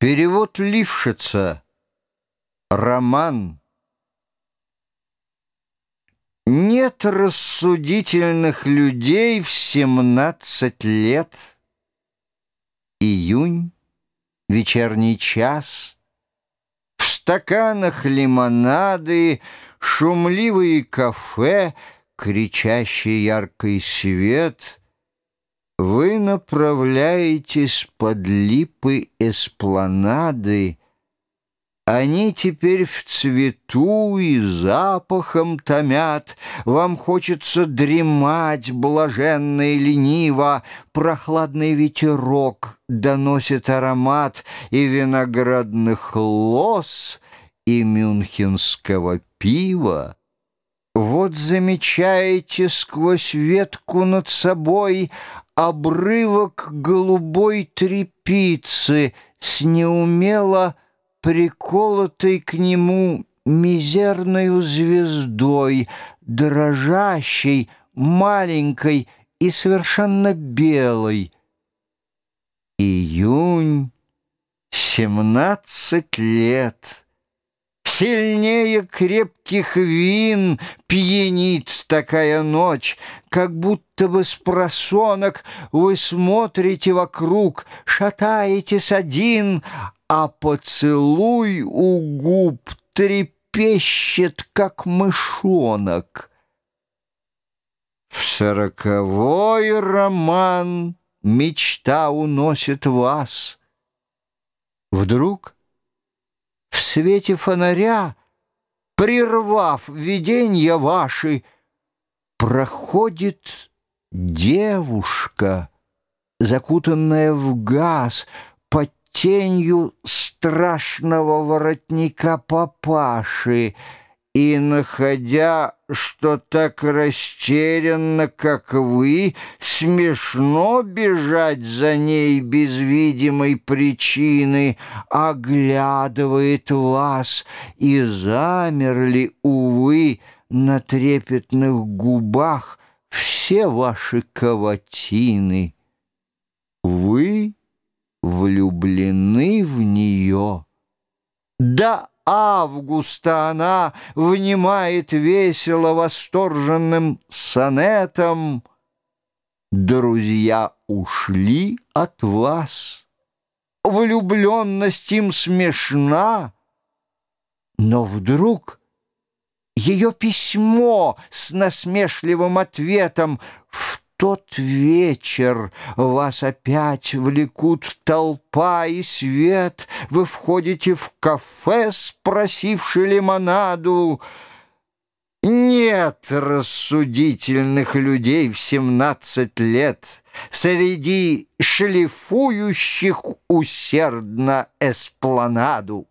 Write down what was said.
Перевод Лившица. Роман. Нет рассудительных людей в семнадцать лет. Июнь, вечерний час. В стаканах лимонады, шумливые кафе, кричащий яркий свет — вы направляетесь под липы эспланады, Они теперь в цвету и запахом томят, Вам хочется дремать блаженно и лениво, Прохладный ветерок доносит аромат И виноградных лоз, и мюнхенского пива. Вот замечаете сквозь ветку над собой обрывок голубой трепицы с неумело приколотой к нему мизерною звездой, дрожащей, маленькой и совершенно белой. Июнь, семнадцать лет — Сильнее крепких вин пьянит такая ночь, Как будто бы с просонок вы смотрите вокруг, Шатаетесь один, а поцелуй у губ Трепещет, как мышонок. В сороковой роман мечта уносит вас. Вдруг — свете фонаря, прервав виденья ваши, проходит девушка, закутанная в газ, под тенью страшного воротника папаши, и, находя, что так растерянно, как вы, смешно бежать за ней без видимой причины, оглядывает вас, и замерли, увы, на трепетных губах все ваши каватины. Вы влюблены в нее. Да, августа она внимает весело восторженным сонетом. Друзья ушли от вас, влюбленность им смешна, но вдруг ее письмо с насмешливым ответом в тот вечер вас опять влекут толпа и свет, Вы входите в кафе, спросивши лимонаду. Нет рассудительных людей в семнадцать лет Среди шлифующих усердно эспланаду.